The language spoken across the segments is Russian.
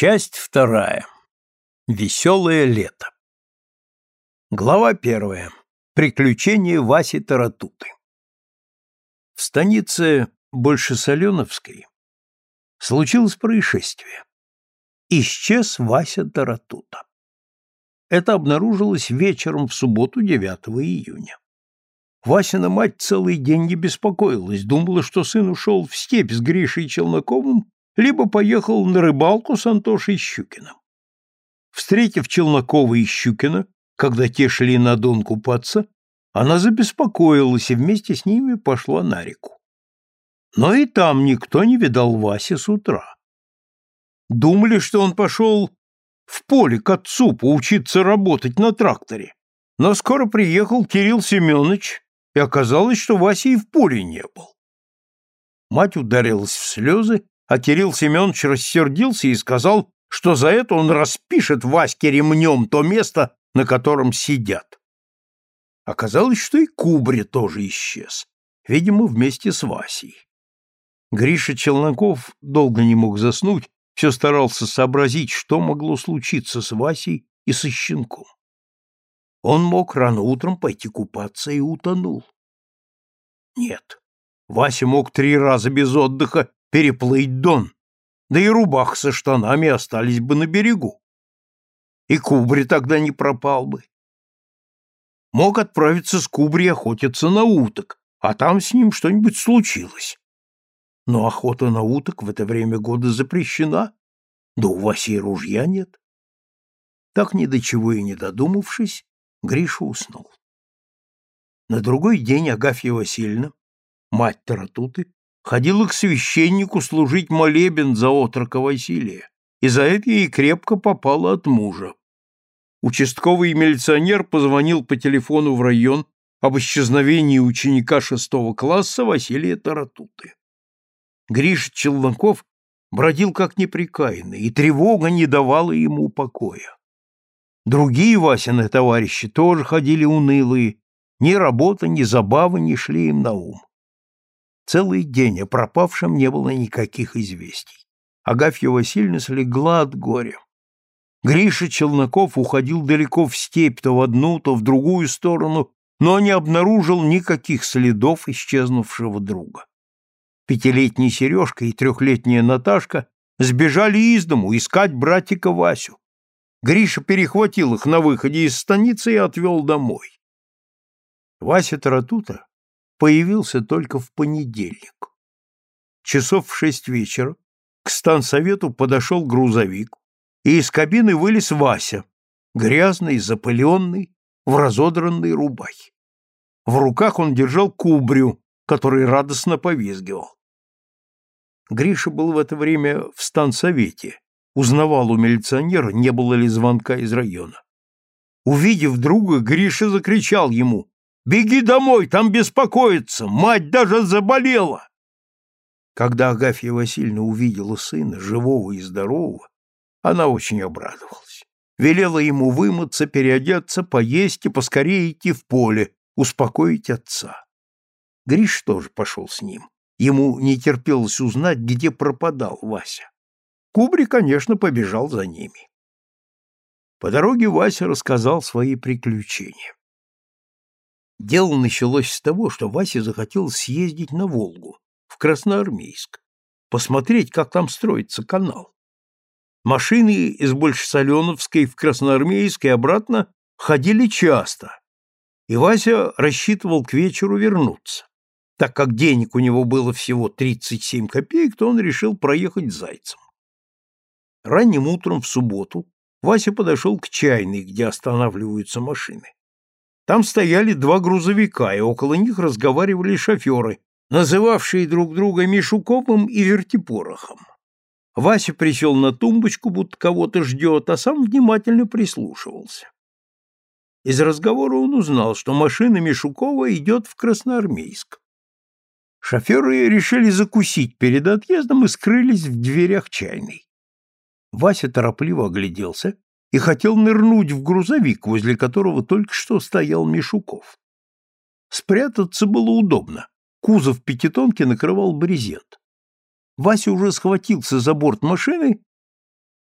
Часть вторая. Веселое лето. Глава первая. Приключения Васи Таратуты. В станице Большесоленовской случилось происшествие. Исчез Вася Таратута. Это обнаружилось вечером в субботу 9 июня. Васина мать целый день не беспокоилась, думала, что сын ушел в степь с Гришей Челноковым либо поехал на рыбалку с Антошей Щукиным. Встретив Челнокова и Щукина, когда те шли на дон купаться, она забеспокоилась и вместе с ними пошла на реку. Но и там никто не видал Васи с утра. Думали, что он пошел в поле к отцу поучиться работать на тракторе. Но скоро приехал Кирилл Семенович, и оказалось, что Васи и в поле не был. Мать ударилась в слезы а Кирилл Семенович рассердился и сказал, что за это он распишет Ваське ремнем то место, на котором сидят. Оказалось, что и Кубри тоже исчез, видимо, вместе с Васей. Гриша Челноков долго не мог заснуть, все старался сообразить, что могло случиться с Васей и со щенком. Он мог рано утром пойти купаться и утонул. Нет, Вася мог три раза без отдыха переплыть Дон, да и рубах со штанами остались бы на берегу. И Кубри тогда не пропал бы. Мог отправиться с Кубри охотиться на уток, а там с ним что-нибудь случилось. Но охота на уток в это время года запрещена, да у Васи ружья нет. Так ни до чего и не додумавшись, Гриша уснул. На другой день Агафья Васильевна, мать Таратуты, ходила к священнику служить молебен за отрока Василия, и за это ей крепко попало от мужа. Участковый милиционер позвонил по телефону в район об исчезновении ученика шестого класса Василия Таратуты. Гриш Челноков бродил как неприкаянный, и тревога не давала ему покоя. Другие Васины товарищи тоже ходили унылые, ни работа, ни забавы не шли им на ум. Целый день о пропавшем не было никаких известий. Агафья Васильевна слегла от горя. Гриша Челноков уходил далеко в степь, то в одну, то в другую сторону, но не обнаружил никаких следов исчезнувшего друга. Пятилетний Сережка и трехлетняя Наташка сбежали из дому искать братика Васю. Гриша перехватил их на выходе из станицы и отвел домой. Вася Таратута появился только в понедельник. Часов в шесть вечера к станцовету подошел грузовик, и из кабины вылез Вася, грязный, запыленный, в разодранной рубахе. В руках он держал кубрю, который радостно повизгивал. Гриша был в это время в станцовете, узнавал у милиционера, не было ли звонка из района. Увидев друга, Гриша закричал ему Беги домой, там беспокоиться, мать даже заболела. Когда Агафья Васильевна увидела сына, живого и здорового, она очень обрадовалась. Велела ему вымыться, переодеться, поесть и поскорее идти в поле, успокоить отца. Гриш тоже пошел с ним. Ему не терпелось узнать, где пропадал Вася. Кубри, конечно, побежал за ними. По дороге Вася рассказал свои приключения. Дело началось с того, что Вася захотел съездить на Волгу, в Красноармейск, посмотреть, как там строится канал. Машины из Большесоленовской в Красноармейск и обратно ходили часто, и Вася рассчитывал к вечеру вернуться. Так как денег у него было всего 37 копеек, то он решил проехать зайцем. Ранним утром в субботу Вася подошел к чайной, где останавливаются машины. Там стояли два грузовика, и около них разговаривали шоферы, называвшие друг друга Мишуковым и Вертипорохом. Вася присел на тумбочку, будто кого-то ждет, а сам внимательно прислушивался. Из разговора он узнал, что машина Мишукова идет в Красноармейск. Шоферы решили закусить перед отъездом и скрылись в дверях чайной. Вася торопливо огляделся и хотел нырнуть в грузовик, возле которого только что стоял Мишуков. Спрятаться было удобно. Кузов пятитонки накрывал брезент. Вася уже схватился за борт машины,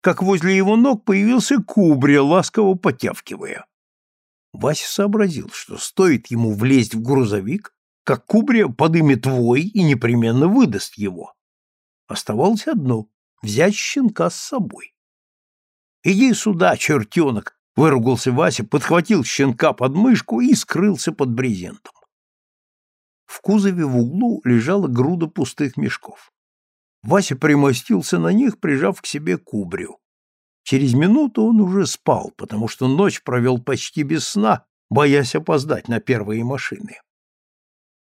как возле его ног появился кубря, ласково потявкивая. Вася сообразил, что стоит ему влезть в грузовик, как кубря подымет вой и непременно выдаст его. Оставалось одно — взять щенка с собой. «Иди сюда, чертенок!» — выругался Вася, подхватил щенка под мышку и скрылся под брезентом. В кузове в углу лежала груда пустых мешков. Вася примостился на них, прижав к себе кубрю. Через минуту он уже спал, потому что ночь провел почти без сна, боясь опоздать на первые машины.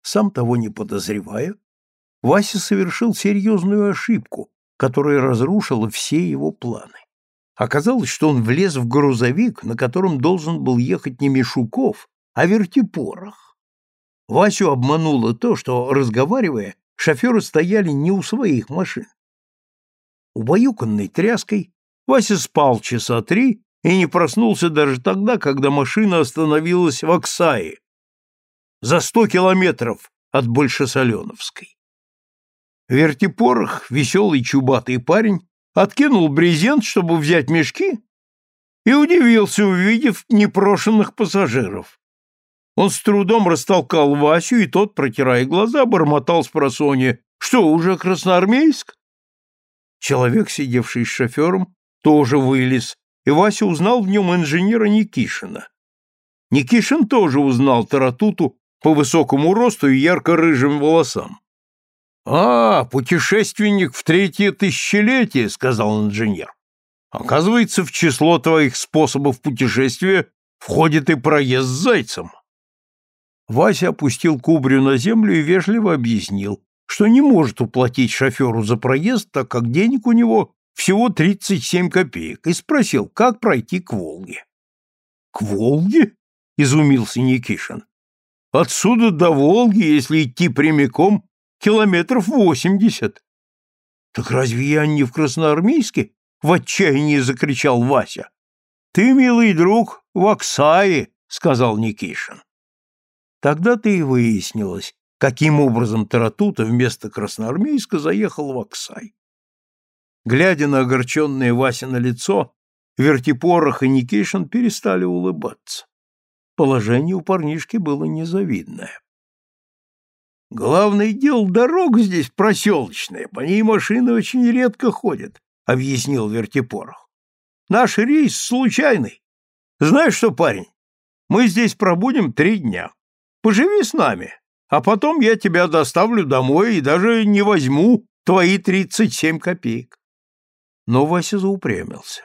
Сам того не подозревая, Вася совершил серьезную ошибку, которая разрушила все его планы. Оказалось, что он влез в грузовик, на котором должен был ехать не Мишуков, а Вертипорох. Васю обмануло то, что, разговаривая, шоферы стояли не у своих машин. Убаюканный тряской, Вася спал часа три и не проснулся даже тогда, когда машина остановилась в Оксае, за сто километров от Большесоленовской. Вертипорох, веселый чубатый парень, откинул брезент, чтобы взять мешки, и удивился, увидев непрошенных пассажиров. Он с трудом растолкал Васю, и тот, протирая глаза, бормотал с просонья. «Что, уже Красноармейск?» Человек, сидевший с шофером, тоже вылез, и Вася узнал в нем инженера Никишина. Никишин тоже узнал Таратуту по высокому росту и ярко-рыжим волосам. «А, путешественник в третье тысячелетие», — сказал инженер. «Оказывается, в число твоих способов путешествия входит и проезд с зайцем». Вася опустил кубрю на землю и вежливо объяснил, что не может уплатить шоферу за проезд, так как денег у него всего 37 копеек, и спросил, как пройти к Волге. — К Волге? — изумился Никишин. — Отсюда до Волги, если идти прямиком, километров восемьдесят. — Так разве я не в Красноармейске? — в отчаянии закричал Вася. — Ты, милый друг, в Оксае, — сказал Никишин. Тогда-то и выяснилось, каким образом Таратута вместо Красноармейска заехал в Оксай. Глядя на огорченное Васино лицо, Вертипорох и Никишин перестали улыбаться. Положение у парнишки было незавидное. «Главное дело, дорога здесь проселочная, по ней машины очень редко ходят», — объяснил Вертипорох. «Наш рейс случайный. Знаешь что, парень, мы здесь пробудем три дня. Поживи с нами, а потом я тебя доставлю домой и даже не возьму твои тридцать семь копеек. Но Вася заупрямился.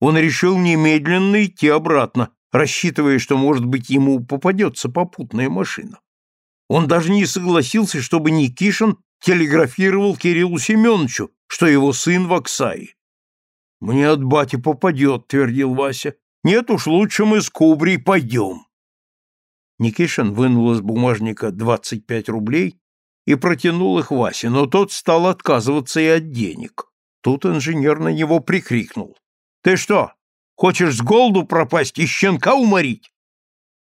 Он решил немедленно идти обратно, рассчитывая, что, может быть, ему попадется попутная машина. Он даже не согласился, чтобы Никишин телеграфировал Кириллу Семеновичу, что его сын в Оксае. «Мне от бати попадет», — твердил Вася. «Нет уж, лучше мы с Кубрей пойдем». Никишин вынул из бумажника двадцать пять рублей и протянул их Васе, но тот стал отказываться и от денег. Тут инженер на него прикрикнул. «Ты что, хочешь с голоду пропасть и щенка уморить?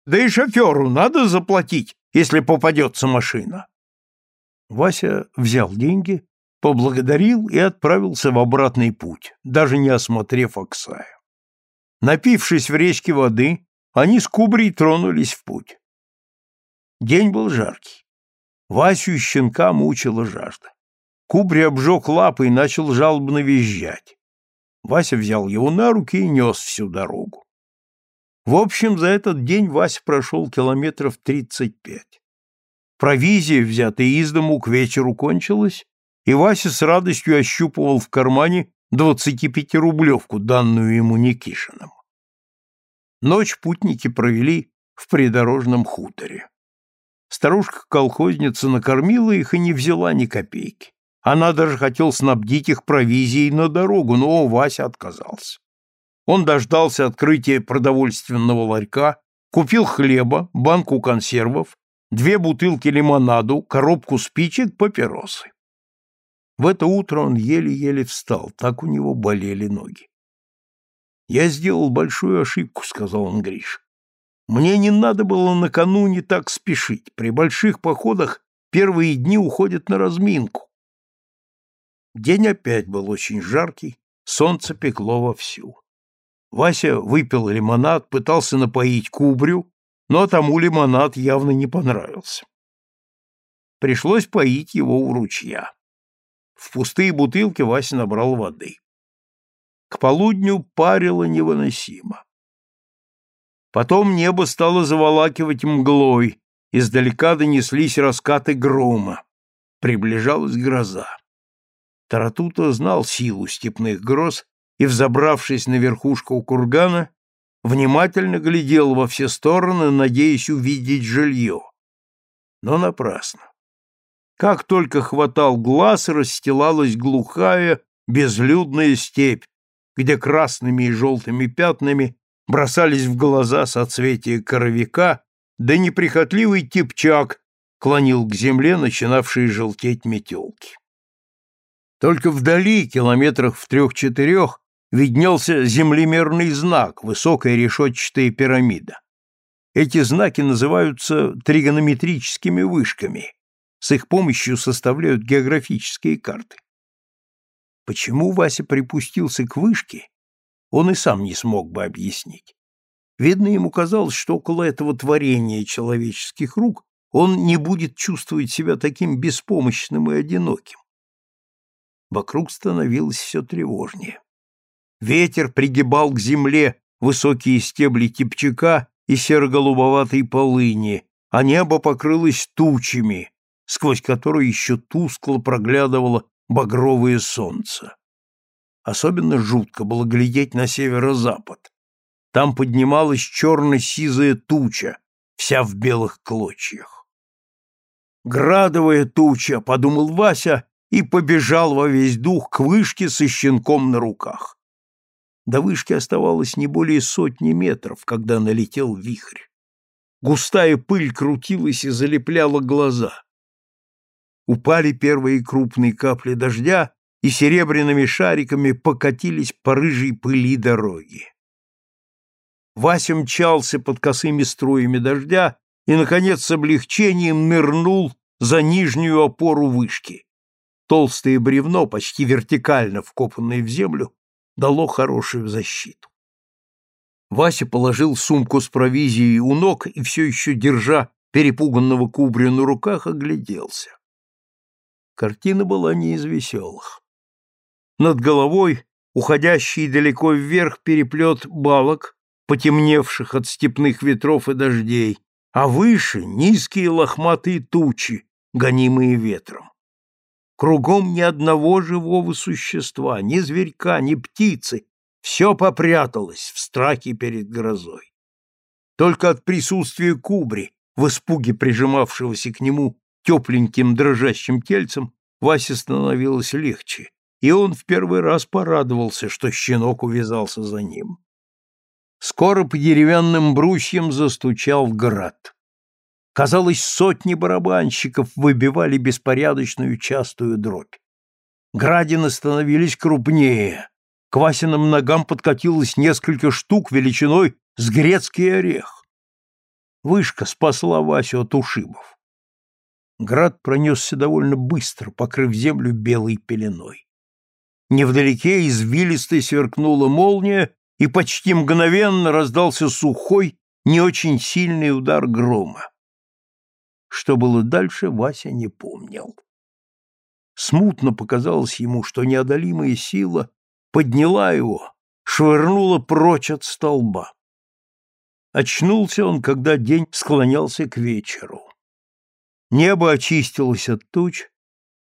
Да и шоферу надо заплатить, если попадется машина». Вася взял деньги, поблагодарил и отправился в обратный путь, даже не осмотрев Оксая. Напившись в речке воды, они с Кубрей тронулись в путь. День был жаркий. Васю и щенка мучила жажда. Кубри обжег лапы и начал жалобно визжать. Вася взял его на руки и нес всю дорогу. В общем, за этот день Вася прошел километров тридцать пять. Провизия, взятая из дому, к вечеру кончилась, и Вася с радостью ощупывал в кармане двадцатипятирублевку, данную ему Никишиным. Ночь путники провели в придорожном хуторе. Старушка-колхозница накормила их и не взяла ни копейки. Она даже хотел снабдить их провизией на дорогу, но Вася отказался. Он дождался открытия продовольственного ларька, купил хлеба, банку консервов, две бутылки лимонаду, коробку спичек, папиросы. В это утро он еле-еле встал, так у него болели ноги. «Я сделал большую ошибку», — сказал он Гриш. «Мне не надо было накануне так спешить. При больших походах первые дни уходят на разминку. День опять был очень жаркий, Солнце пекло вовсю. Вася выпил лимонад, пытался напоить кубрю, но тому лимонад явно не понравился. Пришлось поить его у ручья. В пустые бутылки Вася набрал воды. К полудню парило невыносимо. Потом небо стало заволакивать мглой, издалека донеслись раскаты грома. Приближалась гроза. Таратута знал силу степных гроз и, взобравшись на верхушку кургана, внимательно глядел во все стороны, надеясь увидеть жилье. Но напрасно. Как только хватал глаз, расстилалась глухая, безлюдная степь, где красными и желтыми пятнами бросались в глаза соцветия коровика, да неприхотливый типчак клонил к земле начинавшие желтеть метелки. Только вдали, километрах в трех-четырех, виднелся землемерный знак, высокая решетчатая пирамида. Эти знаки называются тригонометрическими вышками. С их помощью составляют географические карты. Почему Вася припустился к вышке, он и сам не смог бы объяснить. Видно, ему казалось, что около этого творения человеческих рук он не будет чувствовать себя таким беспомощным и одиноким. Вокруг становилось все тревожнее. Ветер пригибал к земле высокие стебли типчака и серо-голубоватой полыни, а небо покрылось тучами, сквозь которые еще тускло проглядывало багровое солнце. Особенно жутко было глядеть на северо-запад. Там поднималась черно-сизая туча, вся в белых клочьях. «Градовая туча», — подумал Вася и побежал во весь дух к вышке со щенком на руках. До вышки оставалось не более сотни метров, когда налетел вихрь. Густая пыль крутилась и залепляла глаза. Упали первые крупные капли дождя, и серебряными шариками покатились по рыжей пыли дороги. Вася мчался под косыми струями дождя и, наконец, с облегчением нырнул за нижнюю опору вышки. Толстое бревно, почти вертикально вкопанное в землю, дало хорошую защиту. Вася положил сумку с провизией у ног и все еще, держа перепуганного кубря на руках, огляделся. Картина была не из веселых. Над головой, уходящий далеко вверх переплет балок, потемневших от степных ветров и дождей, а выше низкие лохматые тучи, гонимые ветром. Кругом ни одного живого существа, ни зверька, ни птицы. Все попряталось в страхе перед грозой. Только от присутствия кубри, в испуге прижимавшегося к нему тепленьким дрожащим тельцем, Васе становилось легче, и он в первый раз порадовался, что щенок увязался за ним. Скоро по деревянным брусьям застучал град. Казалось, сотни барабанщиков выбивали беспорядочную частую дробь. Градины становились крупнее. К Васиным ногам подкатилось несколько штук величиной с грецкий орех. Вышка спасла Васю от ушибов. Град пронесся довольно быстро, покрыв землю белой пеленой. Невдалеке извилистой сверкнула молния, и почти мгновенно раздался сухой, не очень сильный удар грома. Что было дальше, Вася не помнил. Смутно показалось ему, что неодолимая сила подняла его, швырнула прочь от столба. Очнулся он, когда день склонялся к вечеру. Небо очистилось от туч,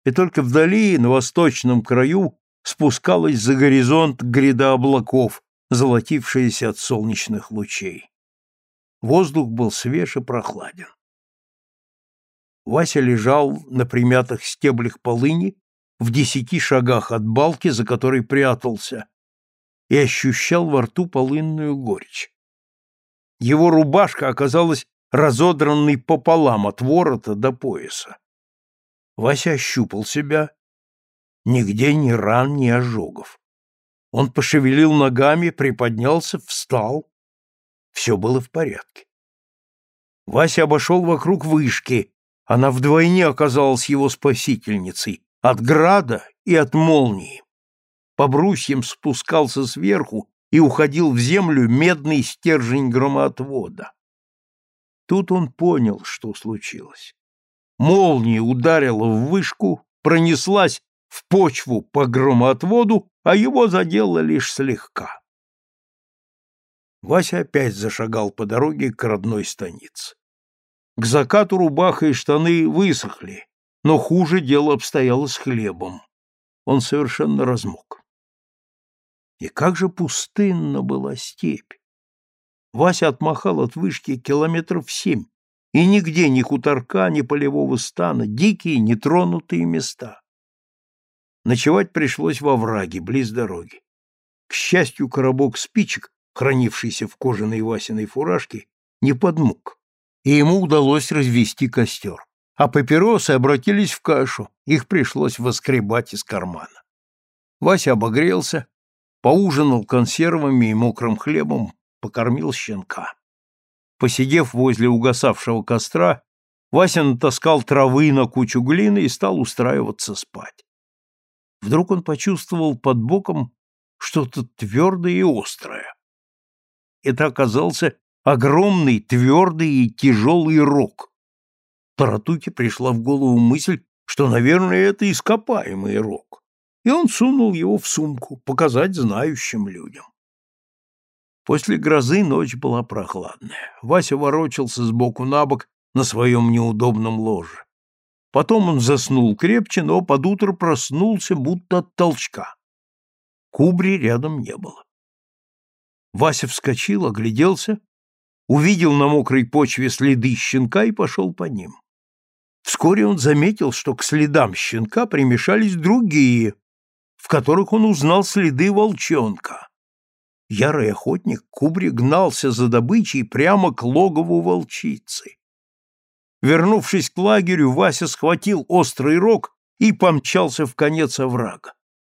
и только вдали, на восточном краю, спускалась за горизонт гряда облаков, золотившаяся от солнечных лучей. Воздух был свеж и прохладен. Вася лежал на примятых стеблях полыни в десяти шагах от балки, за которой прятался, и ощущал во рту полынную горечь. Его рубашка оказалась разодранной пополам от ворота до пояса. Вася ощупал себя. Нигде ни ран, ни ожогов. Он пошевелил ногами, приподнялся, встал. Все было в порядке. Вася обошел вокруг вышки, она вдвойне оказалась его спасительницей от града и от молнии. по брусьям спускался сверху и уходил в землю медный стержень громоотвода. Тут он понял, что случилось. Молния ударила в вышку, пронеслась в почву по громоотводу, а его задело лишь слегка. Вася опять зашагал по дороге к родной станице. К закату рубаха и штаны высохли, но хуже дело обстояло с хлебом. Он совершенно размок. И как же пустынна была степь! Вася отмахал от вышки километров семь, и нигде ни хуторка, ни полевого стана, дикие, нетронутые места. Ночевать пришлось во враге, близ дороги. К счастью, коробок спичек, хранившийся в кожаной Васиной фуражке, не подмок, и ему удалось развести костер. А папиросы обратились в кашу, их пришлось воскребать из кармана. Вася обогрелся, поужинал консервами и мокрым хлебом, покормил щенка. Посидев возле угасавшего костра, Вася натаскал травы на кучу глины и стал устраиваться спать. Вдруг он почувствовал под боком что-то твердое и острое. Это оказался огромный, твердый и тяжелый рог. Таратуке пришла в голову мысль, что, наверное, это ископаемый рог, и он сунул его в сумку, показать знающим людям. После грозы ночь была прохладная. Вася ворочался сбоку на бок на своем неудобном ложе. Потом он заснул крепче, но под утро проснулся, будто от толчка. Кубри рядом не было. Вася вскочил, огляделся, увидел на мокрой почве следы щенка и пошел по ним. Вскоре он заметил, что к следам щенка примешались другие, в которых он узнал следы волчонка. Ярый охотник Кубри гнался за добычей прямо к логову волчицы. Вернувшись к лагерю, Вася схватил острый рог и помчался в конец оврага.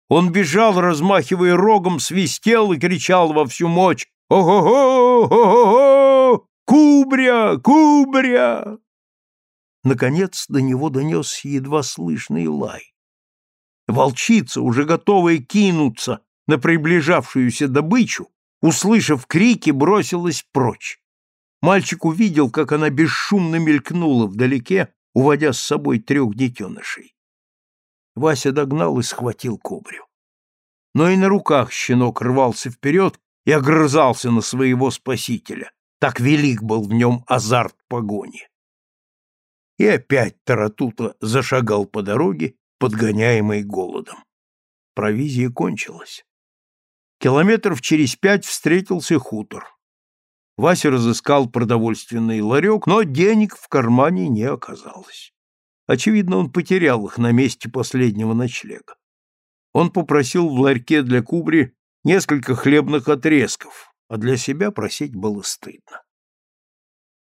Он бежал, размахивая рогом, свистел и кричал во всю мощь «Ого-го! Ого-го! Кубря! Кубря!» Наконец до него донесся едва слышный лай. Волчица, уже готовая кинуться на приближавшуюся добычу, услышав крики, бросилась прочь. Мальчик увидел, как она бесшумно мелькнула вдалеке, уводя с собой трех детенышей. Вася догнал и схватил кобрю. Но и на руках щенок рвался вперед и огрызался на своего спасителя. Так велик был в нем азарт погони. И опять Таратута зашагал по дороге, подгоняемый голодом. Провизия кончилась. Километров через пять встретился хутор. Вася разыскал продовольственный ларек, но денег в кармане не оказалось. Очевидно, он потерял их на месте последнего ночлега. Он попросил в ларьке для кубри несколько хлебных отрезков, а для себя просить было стыдно.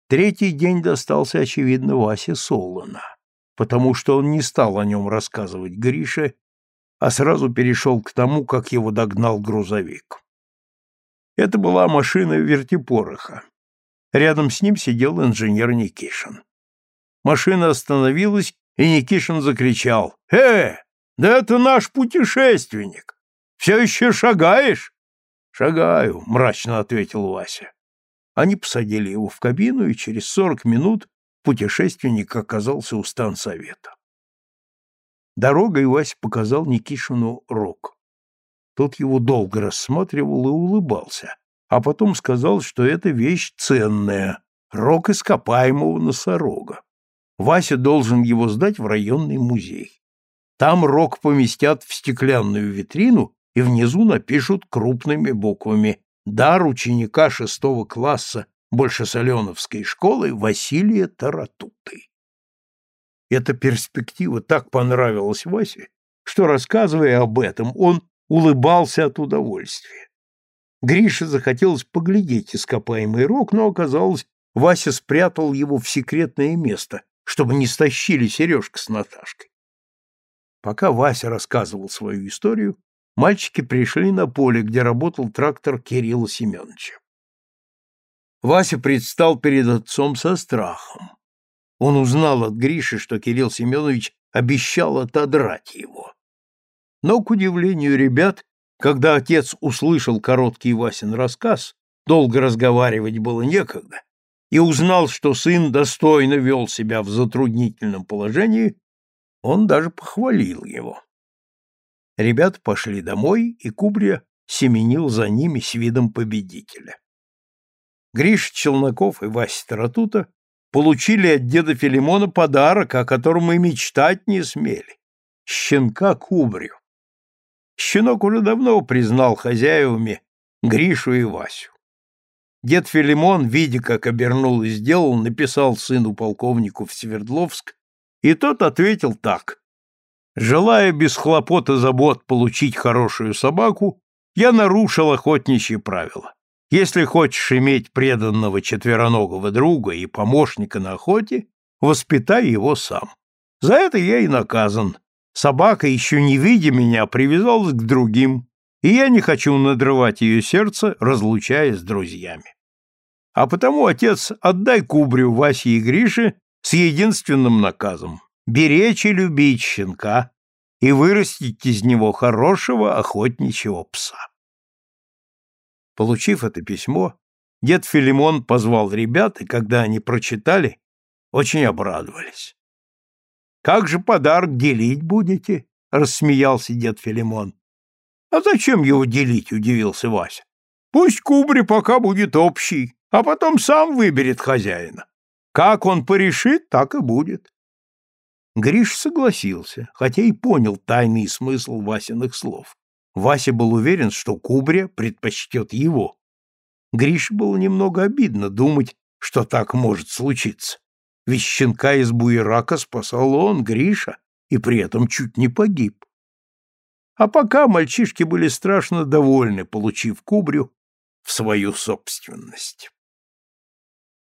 Третий день достался, очевидно, Васе Солона, потому что он не стал о нем рассказывать Грише а сразу перешел к тому, как его догнал грузовик. Это была машина вертипороха. Рядом с ним сидел инженер Никишин. Машина остановилась, и Никишин закричал. «Э, да это наш путешественник! Все еще шагаешь?» «Шагаю», — мрачно ответил Вася. Они посадили его в кабину, и через сорок минут путешественник оказался у станцовета. Дорогой Вась показал Никишину рог. Тот его долго рассматривал и улыбался, а потом сказал, что это вещь ценная, рог ископаемого носорога. Вася должен его сдать в районный музей. Там рог поместят в стеклянную витрину и внизу напишут крупными буквами «Дар ученика шестого класса Большесоленовской школы Василия Таратуты». Эта перспектива так понравилась Васе, что, рассказывая об этом, он улыбался от удовольствия. Грише захотелось поглядеть ископаемый рог, но оказалось, Вася спрятал его в секретное место, чтобы не стащили сережка с Наташкой. Пока Вася рассказывал свою историю, мальчики пришли на поле, где работал трактор Кирилла Семеновича. Вася предстал перед отцом со страхом. Он узнал от Гриши, что Кирилл Семенович обещал отодрать его. Но, к удивлению ребят, Когда отец услышал короткий Васин рассказ, долго разговаривать было некогда, и узнал, что сын достойно вел себя в затруднительном положении, он даже похвалил его. Ребята пошли домой, и Кубрия семенил за ними с видом победителя. Гриш Челноков и Вася Таратута получили от деда Филимона подарок, о котором и мечтать не смели — щенка Кубрию. Щенок уже давно признал хозяевами Гришу и Васю. Дед Филимон, видя, как обернул и сделал, написал сыну полковнику в Свердловск, и тот ответил так. «Желая без хлопот и забот получить хорошую собаку, я нарушил охотничьи правила. Если хочешь иметь преданного четвероногого друга и помощника на охоте, воспитай его сам. За это я и наказан. Собака, еще не видя меня, привязалась к другим, и я не хочу надрывать ее сердце, разлучаясь с друзьями. А потому, отец, отдай кубрю Васе и Грише с единственным наказом — беречь и любить щенка и вырастить из него хорошего охотничьего пса. Получив это письмо, дед Филимон позвал ребят, и когда они прочитали, очень обрадовались. «Как же подарок делить будете?» — рассмеялся дед Филимон. «А зачем его делить?» — удивился Вася. «Пусть кубри пока будет общий, а потом сам выберет хозяина. Как он порешит, так и будет». Гриш согласился, хотя и понял тайный смысл Васиных слов. Вася был уверен, что Кубря предпочтет его. Грише было немного обидно думать, что так может случиться. Ведь щенка из буерака спасал он, Гриша, и при этом чуть не погиб. А пока мальчишки были страшно довольны, получив Кубрю в свою собственность.